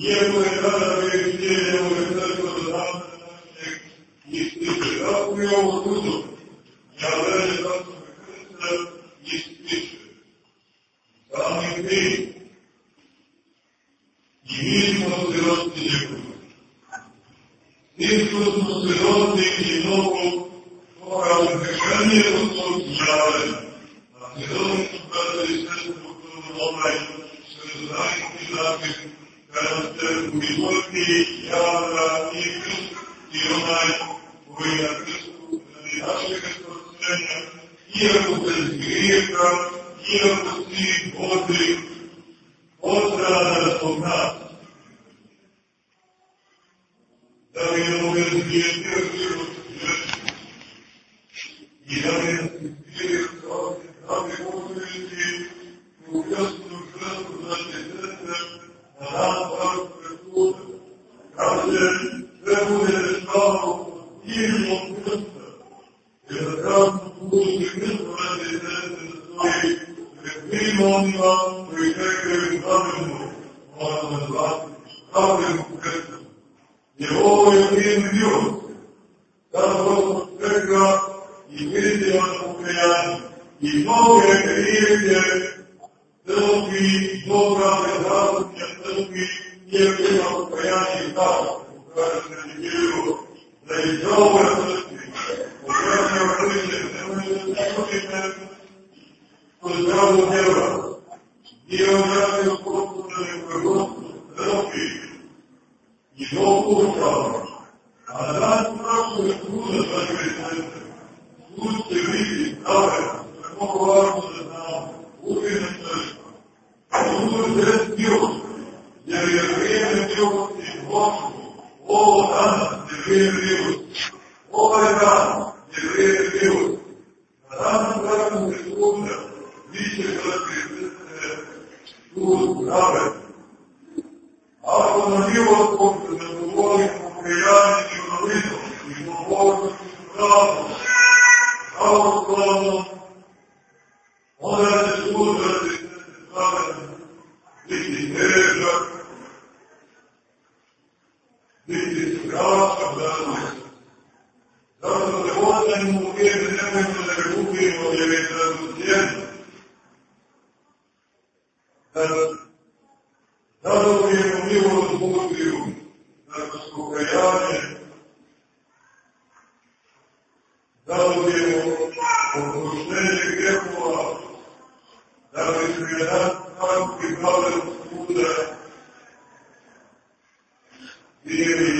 Iako je tada već cijeljeno je crkva do završenje i stiče. Kako je ovo čudo? Ja verujem da su me krste i stiče. Da Sami ti. I mi smo sirotni njegovi. Tim što smo sirotni i mnogo toga uzvišenje od svog žaljenja. A sirotni su brate i sestri u kojom onaj što je kad u životni javlja i i onaj koji na Hristu radi našeg spasenja, iako bez grijeha, iako si bodri, odstrana od nas. Da li je ovo bez grijeha život onima koji čekaju pravilnu organizaciju, pravilnu kretu. Jer ovo je vrijeme milost. Sada Gospod čeka i vidi vas pokajanje. I mnoge grijeke crpi, dobra nezavodnja crpi, nije bila pokajanje i tako. Pokajanje je bilo da je dobro crpi. Pokajanje je bilo da je dobro crpi. Pokajanje je bilo je dobro crpi i obradio potpune koje gospod roki i dopuštao, a nas pravu je kruza za sve sestre. Slučite vidi, stave, sve mogu važno da znamo, uvijene sestre. Slučite zes bio, jer je vrijeme milosti Božu, ovo danas je vrijeme milosti. Ovaj dan je vrijeme milosti. Na danas vremenu narod. Ako na život poput zadovoljim pokajanje čudovidošću i dovoljnošću pravnosti, pravoslavno, onda će služati pravedno, biti težak, biti strašan danas. Zato da ostanemo u vjeru, nemojmo da je gubimo, jer je da je da da dobijemo milost Božiju, kroz pokajanje, dadovijemo oproštenje grehova, da bismo je tako i prave puta i